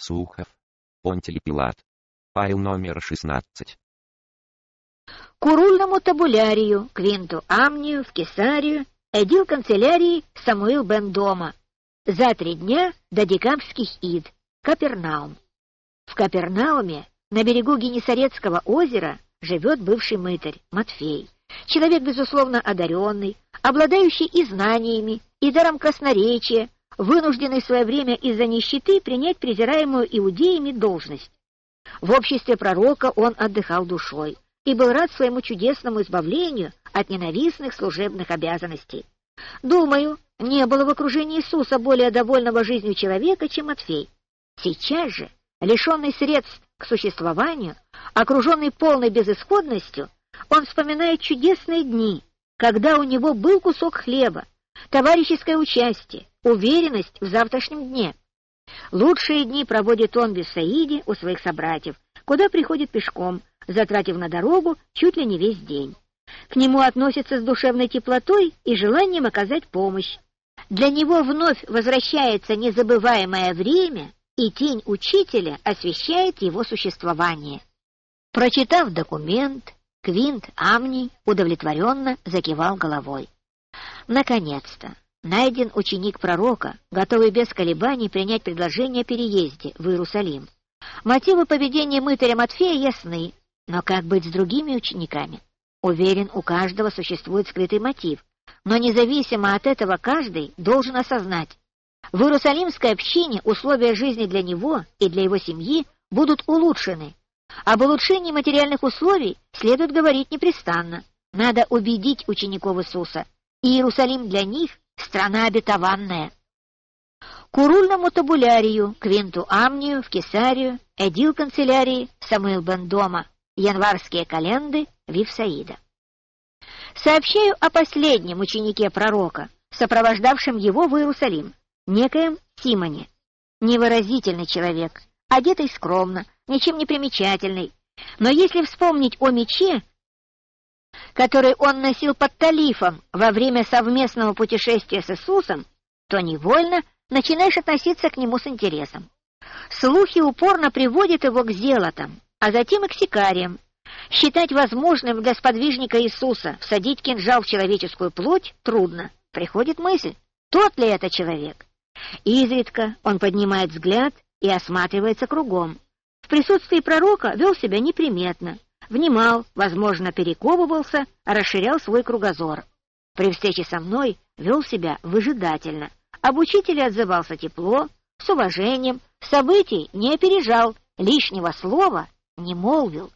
Сухов. Понтиль Пилат. Файл номер 16. Курульному табулярию, Квинту Амнию, в Кесарию, эдил канцелярии Самуил бен Дома. За три дня до декабрьских ид. Капернаум. В Капернауме, на берегу Генесарецкого озера, живет бывший мытарь Матфей. Человек, безусловно, одаренный, обладающий и знаниями, и даром красноречия, вынужденный в свое время из-за нищеты принять презираемую иудеями должность. В обществе пророка он отдыхал душой и был рад своему чудесному избавлению от ненавистных служебных обязанностей. Думаю, не было в окружении Иисуса более довольного жизнью человека, чем Матфей. Сейчас же, лишенный средств к существованию, окруженный полной безысходностью, он вспоминает чудесные дни, когда у него был кусок хлеба, товарищеское участие, уверенность в завтрашнем дне. Лучшие дни проводит он в Исаиде у своих собратьев, куда приходит пешком, затратив на дорогу чуть ли не весь день. К нему относятся с душевной теплотой и желанием оказать помощь. Для него вновь возвращается незабываемое время, и тень учителя освещает его существование. Прочитав документ, Квинт Амни удовлетворенно закивал головой. Наконец-то найден ученик пророка, готовый без колебаний принять предложение о переезде в Иерусалим. Мотивы поведения мытаря Матфея ясны, но как быть с другими учениками? Уверен, у каждого существует скрытый мотив, но независимо от этого каждый должен осознать, в Иерусалимской общине условия жизни для него и для его семьи будут улучшены. Об улучшении материальных условий следует говорить непрестанно. Надо убедить учеников Иисуса. И Иерусалим для них — страна обетованная. Курульному табулярию, Квинту Амнию, в Кесарию, Эдил канцелярии, Самуил бен Дома, январские календы, Вивсаида. Сообщаю о последнем ученике пророка, сопровождавшем его в Иерусалим некоем Симоне. Невыразительный человек, одетый скромно, ничем не примечательный. Но если вспомнить о мече, который он носил под талифом во время совместного путешествия с Иисусом, то невольно начинаешь относиться к нему с интересом. Слухи упорно приводят его к зелотам, а затем и к сикариям. Считать возможным для сподвижника Иисуса всадить кинжал в человеческую плоть трудно. Приходит мысль, тот ли это человек? Изредка он поднимает взгляд и осматривается кругом. В присутствии пророка вел себя неприметно, внимал, возможно, перековывался, расширял свой кругозор. При встрече со мной вел себя выжидательно. Об учителе отзывался тепло, с уважением, событий не опережал, лишнего слова не молвил.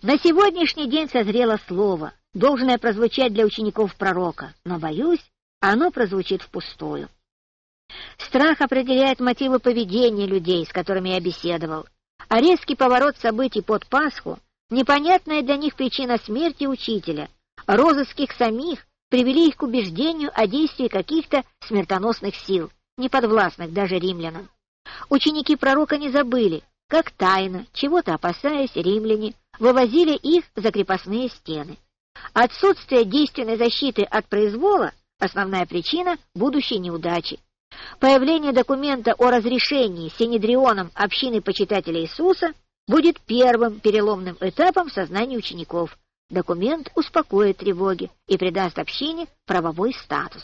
На сегодняшний день созрело слово, должное прозвучать для учеников пророка, но, боюсь, оно прозвучит впустую. Страх определяет мотивы поведения людей, с которыми я беседовал, а резкий поворот событий под Пасху — непонятная для них причина смерти учителя, розыских самих привели их к убеждению о действии каких-то смертоносных сил, неподвластных даже римлянам. Ученики пророка не забыли, как тайно, чего-то опасаясь, римляне вывозили их за крепостные стены. Отсутствие действенной защиты от произвола — основная причина будущей неудачи. Появление документа о разрешении Синедрионом общины почитателей Иисуса будет первым переломным этапом в сознании учеников. Документ успокоит тревоги и придаст общине правовой статус.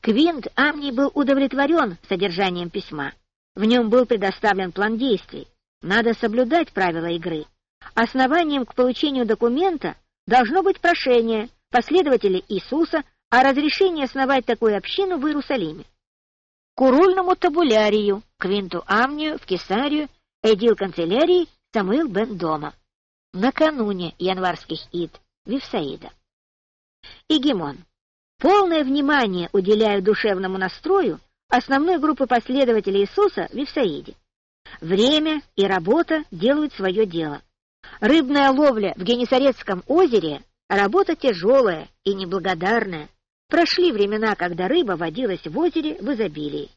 Квинт Амний был удовлетворен содержанием письма. В нем был предоставлен план действий. Надо соблюдать правила игры. Основанием к получению документа должно быть прошение последователей Иисуса о разрешении основать такую общину в Иерусалиме. Курульному табулярию, Квинту Амнию, в Кесарию, эдил канцелярии Самуил бен Дома. Накануне январских ид Вифсаида. Игемон. Полное внимание уделяю душевному настрою основной группы последователей Иисуса в Вифсаиде. Время и работа делают свое дело. Рыбная ловля в Генесарецком озере — работа тяжелая и неблагодарная. Прошли времена, когда рыба водилась в озере в изобилии.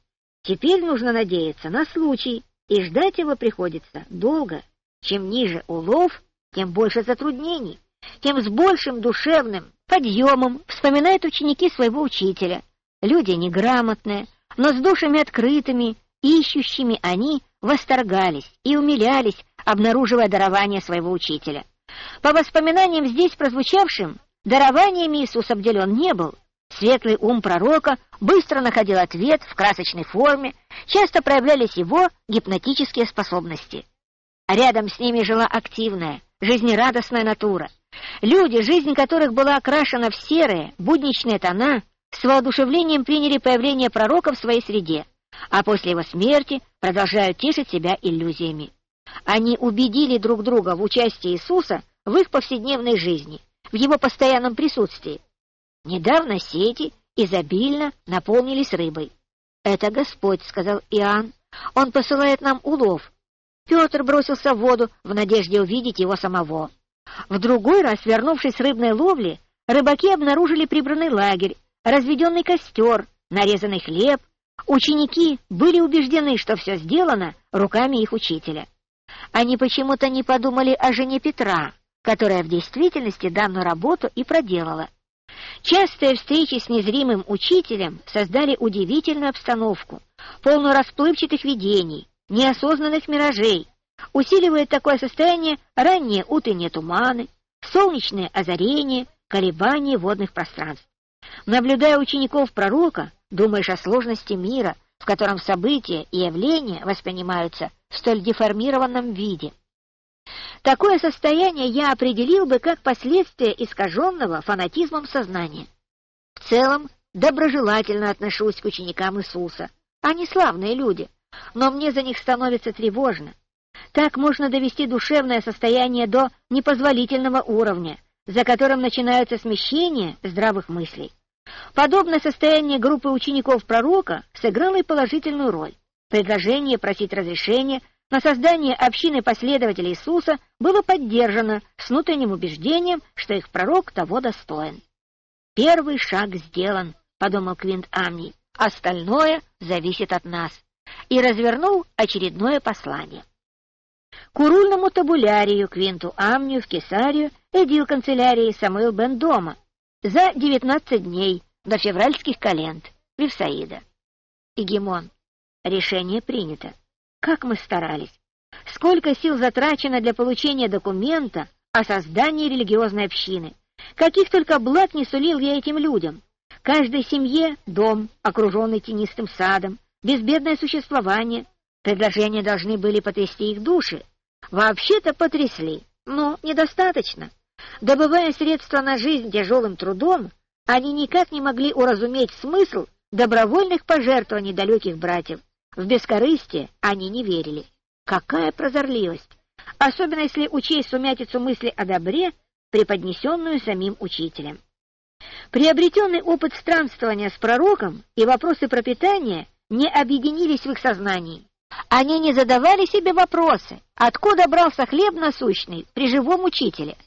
Теперь нужно надеяться на случай, и ждать его приходится долго. Чем ниже улов, тем больше затруднений, тем с большим душевным подъемом вспоминают ученики своего учителя. Люди неграмотные, но с душами открытыми ищущими они восторгались и умилялись, обнаруживая дарование своего учителя. По воспоминаниям здесь прозвучавшим, дарованием Иисус обделен не был. Светлый ум пророка быстро находил ответ в красочной форме, часто проявлялись его гипнотические способности. Рядом с ними жила активная, жизнерадостная натура. Люди, жизнь которых была окрашена в серые, будничные тона, с воодушевлением приняли появление пророка в своей среде, а после его смерти продолжают тешить себя иллюзиями. Они убедили друг друга в участии Иисуса в их повседневной жизни, в его постоянном присутствии. Недавно сети изобильно наполнились рыбой. «Это Господь», — сказал Иоанн, — «Он посылает нам улов». Петр бросился в воду в надежде увидеть его самого. В другой раз, вернувшись с рыбной ловли, рыбаки обнаружили прибранный лагерь, разведенный костер, нарезанный хлеб. Ученики были убеждены, что все сделано руками их учителя. Они почему-то не подумали о жене Петра, которая в действительности данную работу и проделала. Частые встречи с незримым учителем создали удивительную обстановку, полную расплывчатых видений, неосознанных миражей. Усиливает такое состояние ранние утренние туманы, солнечные озарения, колебания водных пространств. Наблюдая учеников пророка, думаешь о сложности мира, в котором события и явления воспринимаются в столь деформированном виде. Такое состояние я определил бы как последствие искаженного фанатизмом сознания. В целом, доброжелательно отношусь к ученикам Иисуса. Они славные люди, но мне за них становится тревожно. Так можно довести душевное состояние до непозволительного уровня, за которым начинаются смещения здравых мыслей. Подобное состояние группы учеников пророка сыграло и положительную роль. Предложение просить разрешения на создание общины последователей Иисуса было поддержано с внутренним убеждением, что их пророк того достоин. «Первый шаг сделан», — подумал Квинт Амни, — «остальное зависит от нас», и развернул очередное послание. К урульному табулярию Квинту Амнию в Кесарию эдил канцелярии Самуил бен Дома за 19 дней до февральских календ Вифсаида. Игемон. Решение принято. Как мы старались! Сколько сил затрачено для получения документа о создании религиозной общины! Каких только благ не сулил я этим людям! Каждой семье — дом, окруженный тенистым садом, безбедное существование. Предложения должны были потрясти их души. Вообще-то потрясли, но недостаточно. Добывая средства на жизнь тяжелым трудом, они никак не могли уразуметь смысл добровольных пожертвований далеких братьев. В бескорыстие они не верили. Какая прозорливость! Особенно если учесть сумятицу мысли о добре, преподнесенную самим учителем. Приобретенный опыт странствования с пророком и вопросы пропитания не объединились в их сознании. Они не задавали себе вопросы, откуда брался хлеб насущный при живом учителе.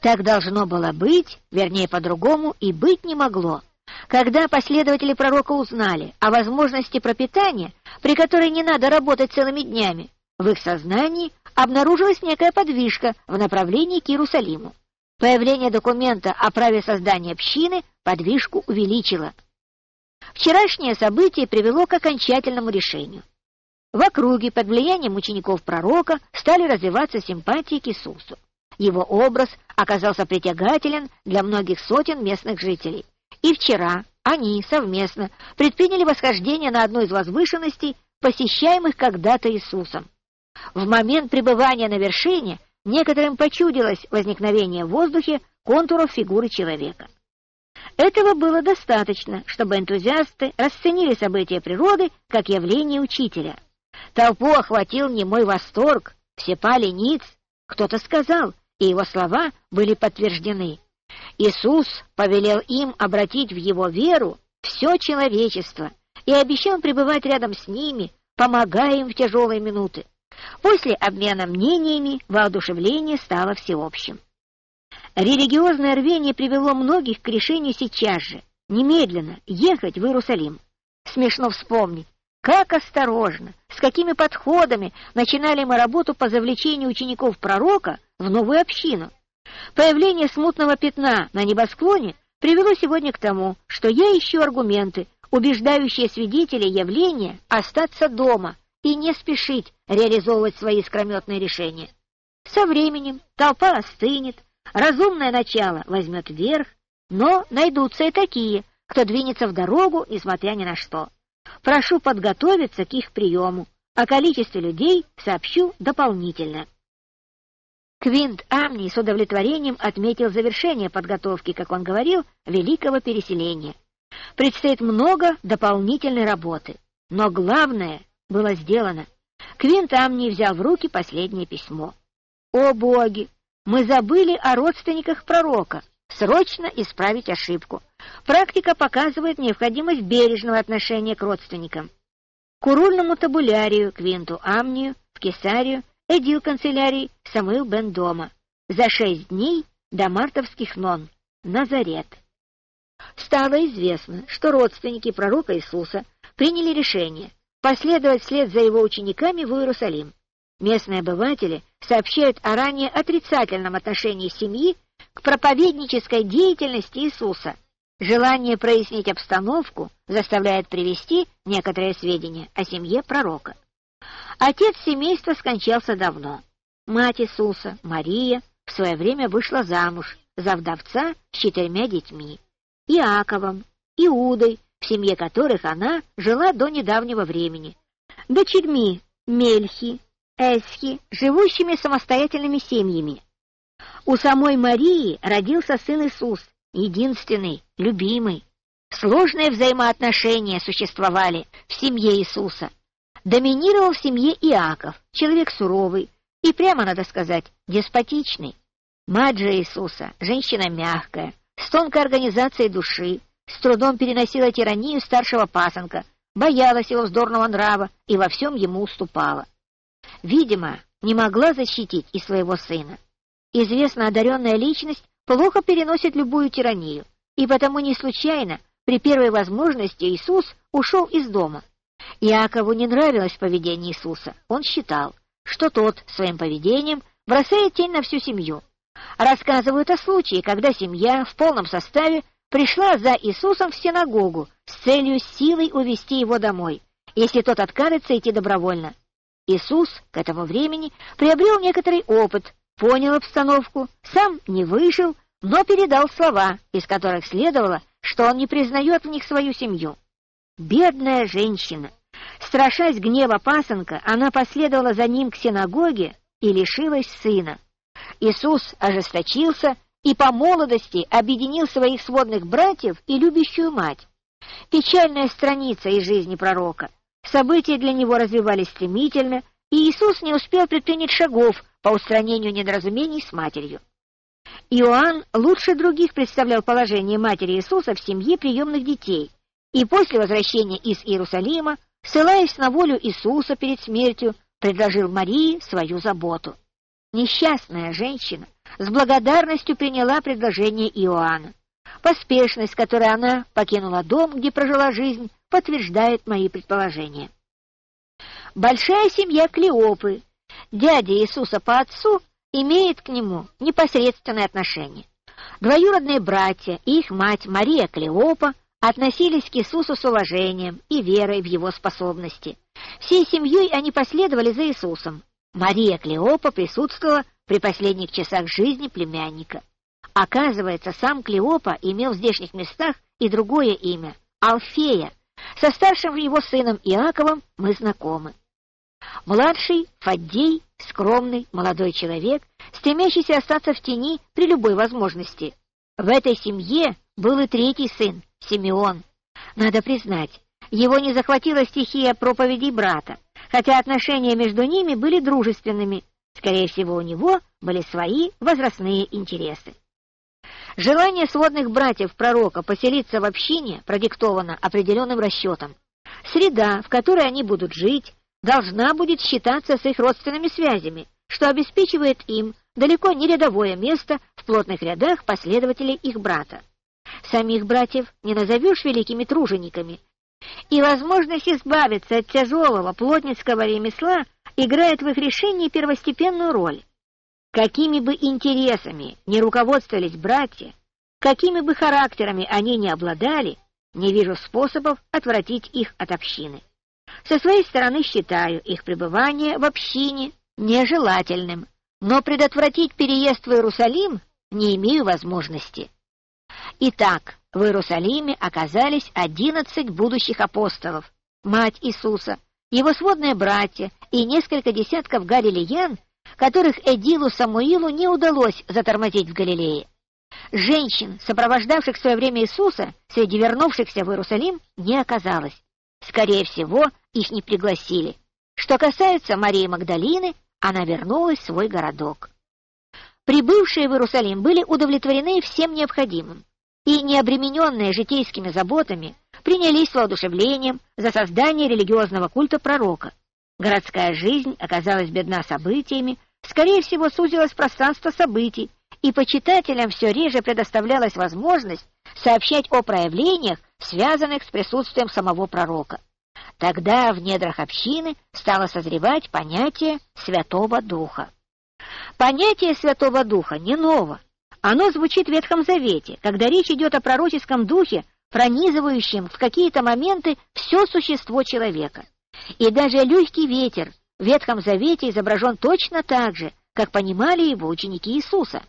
Так должно было быть, вернее, по-другому и быть не могло. Когда последователи пророка узнали о возможности пропитания, при которой не надо работать целыми днями, в их сознании обнаружилась некая подвижка в направлении к Иерусалиму. Появление документа о праве создания общины подвижку увеличило. Вчерашнее событие привело к окончательному решению. В округе под влиянием учеников пророка стали развиваться симпатии к Иисусу. Его образ оказался притягателен для многих сотен местных жителей. И вчера они совместно предприняли восхождение на одну из возвышенностей, посещаемых когда-то Иисусом. В момент пребывания на вершине некоторым почудилось возникновение в воздухе контуров фигуры человека. Этого было достаточно, чтобы энтузиасты расценили события природы как явление учителя. Толпу охватил немой восторг, все пали ниц. Кто-то сказал, и его слова были подтверждены. Иисус повелел им обратить в его веру все человечество и обещал пребывать рядом с ними, помогая им в тяжелые минуты. После обмена мнениями воодушевление стало всеобщим. Религиозное рвение привело многих к решению сейчас же, немедленно, ехать в Иерусалим. Смешно вспомнить, как осторожно, с какими подходами начинали мы работу по завлечению учеников пророка в новую общину. Появление смутного пятна на небосклоне привело сегодня к тому, что я ищу аргументы, убеждающие свидетелей явления остаться дома, и не спешить реализовывать свои скрометные решения. Со временем толпа остынет, разумное начало возьмет верх, но найдутся и такие, кто двинется в дорогу, несмотря ни на что. Прошу подготовиться к их приему, о количестве людей сообщу дополнительно. Квинт Амни с удовлетворением отметил завершение подготовки, как он говорил, великого переселения. Предстоит много дополнительной работы, но главное было сделано. Квинт Амни взял в руки последнее письмо. «О боги! Мы забыли о родственниках пророка. Срочно исправить ошибку. Практика показывает необходимость бережного отношения к родственникам. Курульному табулярию Квинту Амнию в Кесарию эдил канцелярий Самуил бен Дома за шесть дней до мартовских нон, Назарет. Стало известно, что родственники пророка Иисуса приняли решение последовать вслед за его учениками в Иерусалим. Местные обыватели сообщают о ранее отрицательном отношении семьи к проповеднической деятельности Иисуса. Желание прояснить обстановку заставляет привести некоторые сведения о семье пророка. Отец семейства скончался давно. Мать Иисуса, Мария, в свое время вышла замуж за вдовца с четырьмя детьми. Иаковом, Иудой, в семье которых она жила до недавнего времени, дочерьми Мельхи, Эсхи, живущими самостоятельными семьями. У самой Марии родился сын Иисус, единственный, любимый. Сложные взаимоотношения существовали в семье Иисуса. Доминировал в семье Иаков, человек суровый и, прямо надо сказать, деспотичный. Мать же Иисуса, женщина мягкая, с тонкой организацией души, с трудом переносила тиранию старшего пасынка, боялась его вздорного нрава и во всем ему уступала. Видимо, не могла защитить и своего сына. Известно одаренная личность плохо переносит любую тиранию, и потому не случайно при первой возможности Иисус ушел из дома. Иакову не нравилось поведение Иисуса. Он считал, что тот своим поведением бросает тень на всю семью. Рассказывают о случае, когда семья в полном составе пришла за Иисусом в синагогу с целью силой увести его домой, если тот откажется идти добровольно. Иисус к этому времени приобрел некоторый опыт, понял обстановку, сам не вышел, но передал слова, из которых следовало, что он не признает в них свою семью. Бедная женщина! Страшась гнева пасынка, она последовала за ним к синагоге и лишилась сына. Иисус ожесточился и по молодости объединил своих сводных братьев и любящую мать. Печальная страница из жизни пророка. События для него развивались стремительно, и Иисус не успел предпринять шагов по устранению недоразумений с матерью. Иоанн лучше других представлял положение матери Иисуса в семье приемных детей, и после возвращения из Иерусалима ссылаясь на волю Иисуса перед смертью, предложил Марии свою заботу. Несчастная женщина с благодарностью приняла предложение Иоанна. Поспешность, которой она покинула дом, где прожила жизнь, подтверждает мои предположения. Большая семья Клеопы, дядя Иисуса по отцу, имеет к нему непосредственное отношение. Двоюродные братья и их мать Мария Клеопа относились к Иисусу с уважением и верой в его способности. Всей семьей они последовали за Иисусом. Мария Клеопа присутствовала при последних часах жизни племянника. Оказывается, сам Клеопа имел в здешних местах и другое имя — Алфея. Со старшим его сыном Иаковом мы знакомы. Младший — Фаддей, скромный, молодой человек, стремящийся остаться в тени при любой возможности. В этой семье был и третий сын, Симеон. Надо признать, его не захватила стихия проповедей брата, хотя отношения между ними были дружественными. Скорее всего, у него были свои возрастные интересы. Желание сводных братьев пророка поселиться в общине продиктовано определенным расчетом. Среда, в которой они будут жить, должна будет считаться с их родственными связями, что обеспечивает им далеко не рядовое место в плотных рядах последователей их брата. Самих братьев не назовешь великими тружениками, и возможность избавиться от тяжелого плотницкого ремесла играет в их решении первостепенную роль. Какими бы интересами не руководствовались братья, какими бы характерами они не обладали, не вижу способов отвратить их от общины. Со своей стороны считаю их пребывание в общине нежелательным, но предотвратить переезд в Иерусалим не имею возможности. Итак, в Иерусалиме оказались одиннадцать будущих апостолов, мать Иисуса, его сводные братья и несколько десятков галилеян, которых Эдилу Самуилу не удалось затормозить в Галилее. Женщин, сопровождавших в свое время Иисуса, среди вернувшихся в Иерусалим, не оказалось. Скорее всего, их не пригласили. Что касается Марии Магдалины, она вернулась в свой городок. Прибывшие в Иерусалим были удовлетворены всем необходимым и, не обремененные житейскими заботами, принялись с воодушевлением за создание религиозного культа пророка. Городская жизнь оказалась бедна событиями, скорее всего, сузилось пространство событий, и почитателям все реже предоставлялась возможность сообщать о проявлениях, связанных с присутствием самого пророка. Тогда в недрах общины стало созревать понятие Святого Духа. Понятие Святого Духа не ново. Оно звучит в Ветхом Завете, когда речь идет о пророческом духе, пронизывающем в какие-то моменты все существо человека. И даже легкий ветер в Ветхом Завете изображен точно так же, как понимали его ученики Иисуса.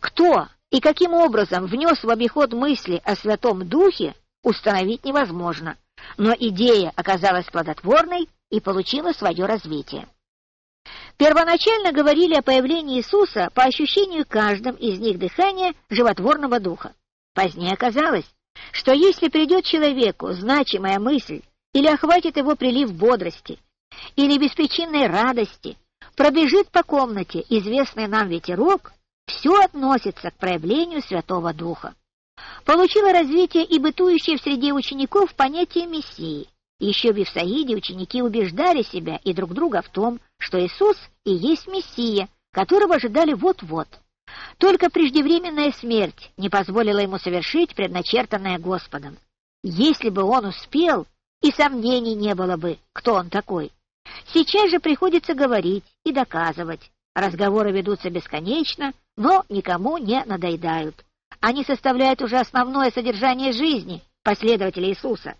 Кто и каким образом внес в обиход мысли о Святом Духе, установить невозможно, но идея оказалась плодотворной и получила свое развитие. Первоначально говорили о появлении Иисуса по ощущению каждым из них дыхания животворного духа. Позднее оказалось, что если придет человеку значимая мысль или охватит его прилив бодрости, или беспричинной радости, пробежит по комнате известный нам ветерок, все относится к проявлению Святого Духа. Получило развитие и бытующее в среде учеников понятие Мессии. Еще в Евсаиде ученики убеждали себя и друг друга в том, что Иисус и есть Мессия, которого ожидали вот-вот. Только преждевременная смерть не позволила ему совершить предначертанное Господом. Если бы он успел, и сомнений не было бы, кто он такой. Сейчас же приходится говорить и доказывать. Разговоры ведутся бесконечно, но никому не надоедают. Они составляют уже основное содержание жизни последователей Иисуса.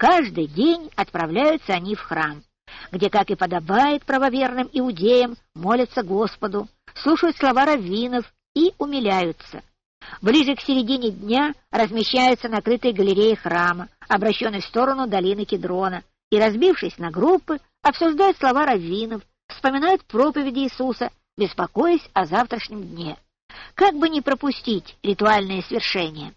Каждый день отправляются они в храм, где, как и подобает правоверным иудеям, молятся Господу, слушают слова раввинов и умиляются. Ближе к середине дня размещаются накрытые галереи храма, обращенной в сторону долины Кедрона, и, разбившись на группы, обсуждают слова раввинов, вспоминают проповеди Иисуса, беспокоясь о завтрашнем дне. Как бы не пропустить ритуальное свершение?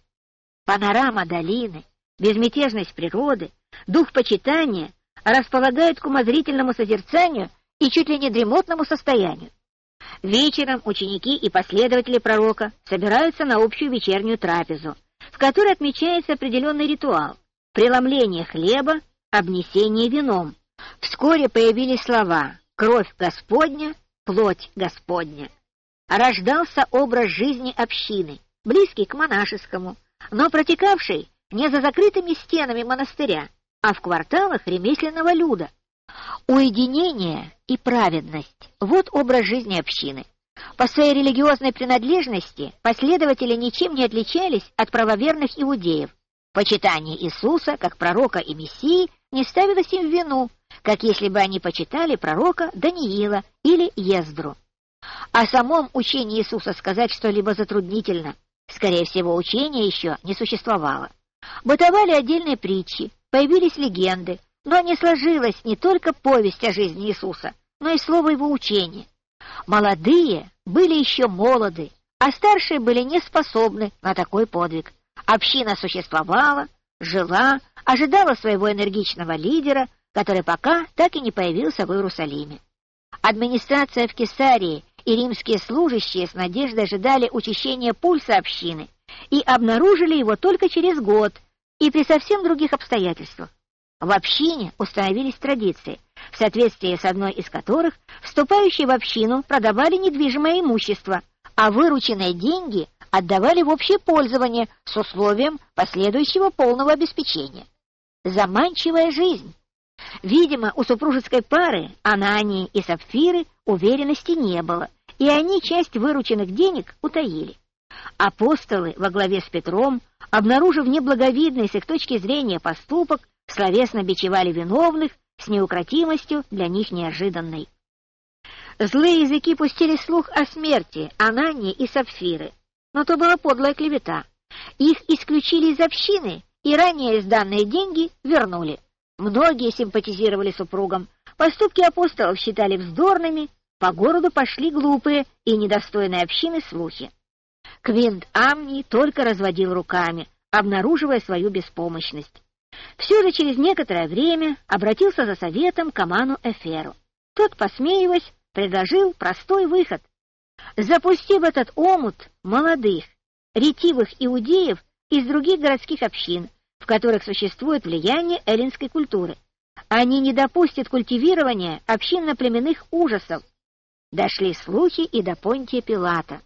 Панорама долины, безмятежность природы, дух почитания располагают к умозрительному созерцанию и чуть ли не дремотному состоянию. Вечером ученики и последователи пророка собираются на общую вечернюю трапезу, в которой отмечается определенный ритуал – преломление хлеба, обнесение вином. Вскоре появились слова «кровь Господня», «плоть Господня». Рождался образ жизни общины, близкий к монашескому, но протекавший не за закрытыми стенами монастыря, а в кварталах ремесленного люда. Уединение и праведность – вот образ жизни общины. По своей религиозной принадлежности последователи ничем не отличались от правоверных иудеев. Почитание Иисуса как пророка и Мессии не ставилось им в вину, как если бы они почитали пророка Даниила или Ездру. О самом учении Иисуса сказать что-либо затруднительно. Скорее всего, учение еще не существовало. Бытовали отдельные притчи, появились легенды, но не сложилась не только повесть о жизни Иисуса, но и слово его учения. Молодые были еще молоды, а старшие были не способны на такой подвиг. Община существовала, жила, ожидала своего энергичного лидера, который пока так и не появился в Иерусалиме. Администрация в Кесарии и римские служащие с надеждой ожидали учащения пульса общины и обнаружили его только через год и при совсем других обстоятельствах. В общине установились традиции, в соответствии с одной из которых вступающие в общину продавали недвижимое имущество, а вырученные деньги отдавали в общее пользование с условием последующего полного обеспечения. Заманчивая жизнь. Видимо, у супружеской пары, Анании и Сапфиры, уверенности не было, и они часть вырученных денег утаили. Апостолы во главе с Петром, обнаружив неблаговидный с их точки зрения поступок, словесно бичевали виновных, с неукротимостью для них неожиданной. Злые языки пустили слух о смерти Анании и Сапфиры, но то была подлая клевета. Их исключили из общины, и ранее сданные деньги вернули. Многие симпатизировали супругам, поступки апостолов считали вздорными, по городу пошли глупые и недостойные общины слухи. Квинт Амни только разводил руками, обнаруживая свою беспомощность. Все же через некоторое время обратился за советом к Аману Эферу. Тот, посмеиваясь, предложил простой выход. Запусти в этот омут молодых, ретивых иудеев из других городских общин, в которых существует влияние эллинской культуры. Они не допустят культивирования общинно-племенных ужасов. Дошли слухи и до Понтия Пилата.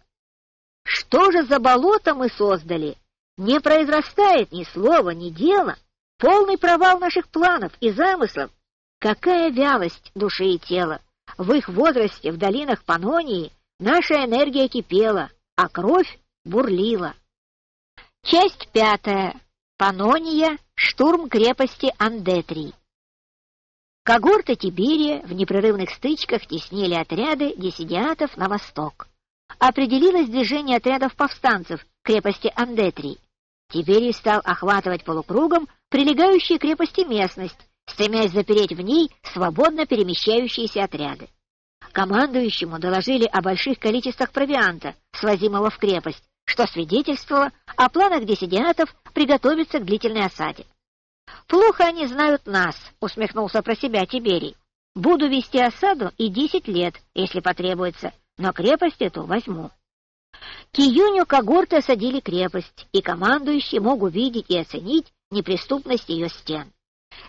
Что же за болото мы создали? Не произрастает ни слова, ни дела. Полный провал наших планов и замыслов. Какая вялость души и тела! В их возрасте в долинах Панонии наша энергия кипела, а кровь бурлила. Часть пятая. Панония. Штурм крепости Андетрий. Когорты Тиберия в непрерывных стычках теснили отряды диссидиатов на восток. Определилось движение отрядов повстанцев крепости Андетрий. Тиберий стал охватывать полукругом прилегающие крепости местность, стремясь запереть в ней свободно перемещающиеся отряды. Командующему доложили о больших количествах провианта, свозимого в крепость, что свидетельствовало о планах диссидиатов приготовиться к длительной осаде. «Плохо они знают нас», — усмехнулся про себя Тиберий. «Буду вести осаду и десять лет, если потребуется, но крепость эту возьму». К июню когорты осадили крепость, и командующий мог увидеть и оценить неприступность ее стен.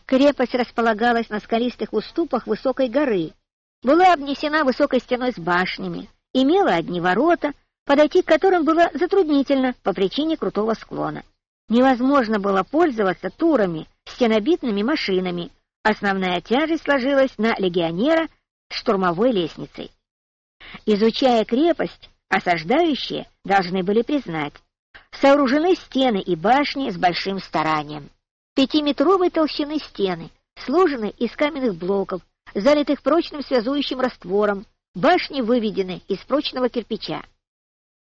Крепость располагалась на скалистых уступах высокой горы, была обнесена высокой стеной с башнями, имела одни ворота, подойти к которым было затруднительно по причине крутого склона. Невозможно было пользоваться турами, стенобитными машинами. Основная тяжесть сложилась на легионера с штурмовой лестницей. Изучая крепость, осаждающие должны были признать, сооружены стены и башни с большим старанием. Пятиметровой толщины стены, сложены из каменных блоков, залитых прочным связующим раствором, башни выведены из прочного кирпича.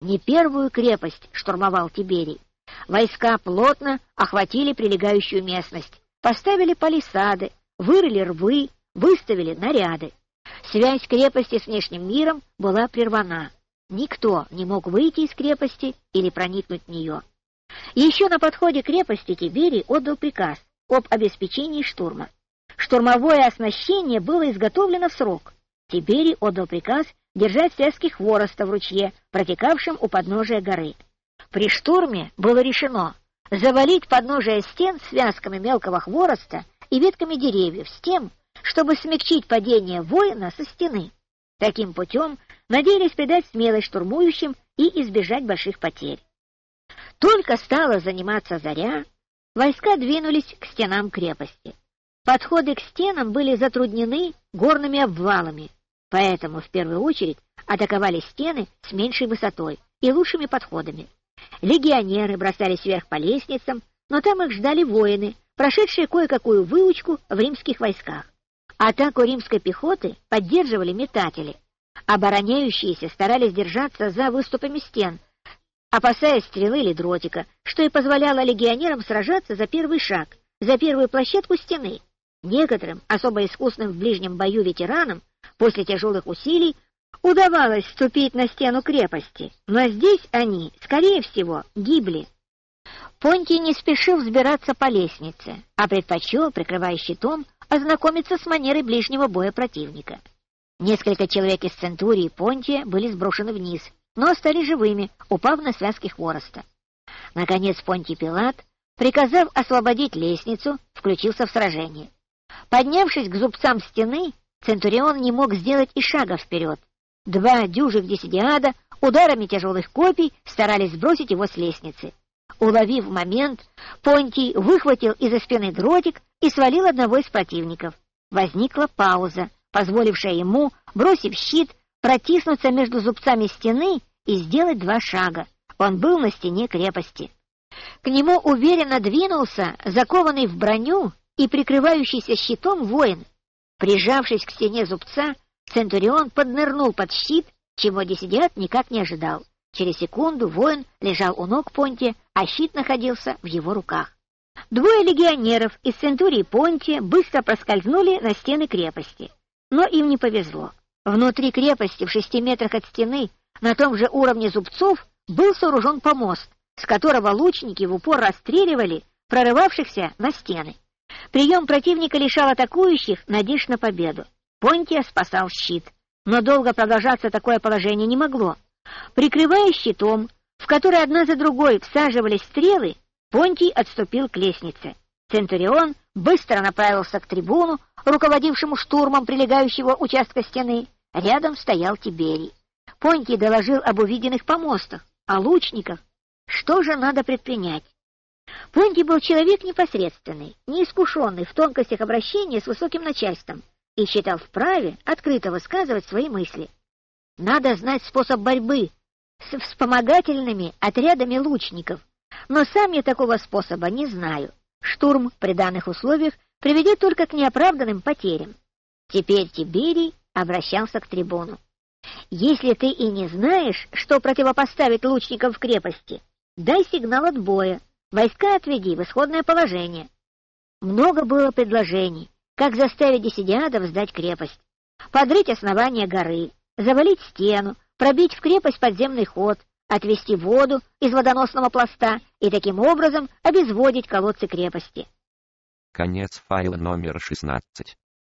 Не первую крепость штурмовал Тиберий. Войска плотно охватили прилегающую местность, поставили палисады, вырыли рвы, выставили наряды. Связь крепости с внешним миром была прервана. Никто не мог выйти из крепости или проникнуть в нее. Еще на подходе крепости Тиберий отдал приказ об обеспечении штурма. Штурмовое оснащение было изготовлено в срок. Тиберий отдал приказ держать связки хвороста в ручье, протекавшем у подножия горы. При штурме было решено завалить подножие стен связками мелкого хвороста и ветками деревьев с тем, чтобы смягчить падение воина со стены. Таким путем надеялись придать смелость штурмующим и избежать больших потерь. Только стала заниматься заря, войска двинулись к стенам крепости. Подходы к стенам были затруднены горными обвалами, поэтому в первую очередь атаковали стены с меньшей высотой и лучшими подходами. Легионеры бросались вверх по лестницам, но там их ждали воины, прошедшие кое-какую выучку в римских войсках. Атаку римской пехоты поддерживали метатели. Обороняющиеся старались держаться за выступами стен, опасаясь стрелы или дротика, что и позволяло легионерам сражаться за первый шаг, за первую площадку стены. Некоторым, особо искусным в ближнем бою ветеранам, после тяжелых усилий, удавалось вступить на стену крепости, но здесь они, скорее всего, гибли. Понтий не спешил взбираться по лестнице, а предпочел, прикрывая щитом, ознакомиться с манерой ближнего боя противника. Несколько человек из Центурии Понтия были сброшены вниз, но стали живыми, упав на связки хвороста. Наконец Понтий Пилат, приказав освободить лестницу, включился в сражение. Поднявшись к зубцам стены, Центурион не мог сделать и шага вперед. Два дюжих десидиада ударами тяжелых копий старались сбросить его с лестницы. Уловив момент, Понтий выхватил из-за спины дротик и свалил одного из противников. Возникла пауза, позволившая ему, бросив щит, протиснуться между зубцами стены и сделать два шага. Он был на стене крепости. К нему уверенно двинулся закованный в броню и прикрывающийся щитом воин. Прижавшись к стене зубца, Центурион поднырнул под щит, чего Десидиат никак не ожидал. Через секунду воин лежал у ног Понтия, а щит находился в его руках. Двое легионеров из Центурии Понтия быстро проскользнули на стены крепости. Но им не повезло. Внутри крепости, в шести метрах от стены, на том же уровне зубцов, был сооружен помост, с которого лучники в упор расстреливали прорывавшихся на стены. Прием противника лишал атакующих надежд на победу. Понтия спасал щит, но долго продолжаться такое положение не могло. Прикрывая щитом, в который одна за другой всаживались стрелы, Понтий отступил к лестнице. Центурион быстро направился к трибуну, руководившему штурмом прилегающего участка стены. Рядом стоял Тиберий. Понтий доложил об увиденных помостах, о лучниках. Что же надо предпринять? Понтий был человек непосредственный, неискушенный в тонкостях обращения с высоким начальством и считал вправе открыто высказывать свои мысли. Надо знать способ борьбы с вспомогательными отрядами лучников, но сам я такого способа не знаю. Штурм при данных условиях приведет только к неоправданным потерям. Теперь Тиберий обращался к трибуну. Если ты и не знаешь, что противопоставить лучникам в крепости, дай сигнал отбоя, войска отведи в исходное положение. Много было предложений, как заставить десидиадов сдать крепость, подрыть основание горы, завалить стену, пробить в крепость подземный ход, отвести воду из водоносного пласта и таким образом обезводить колодцы крепости. Конец файла номер 16.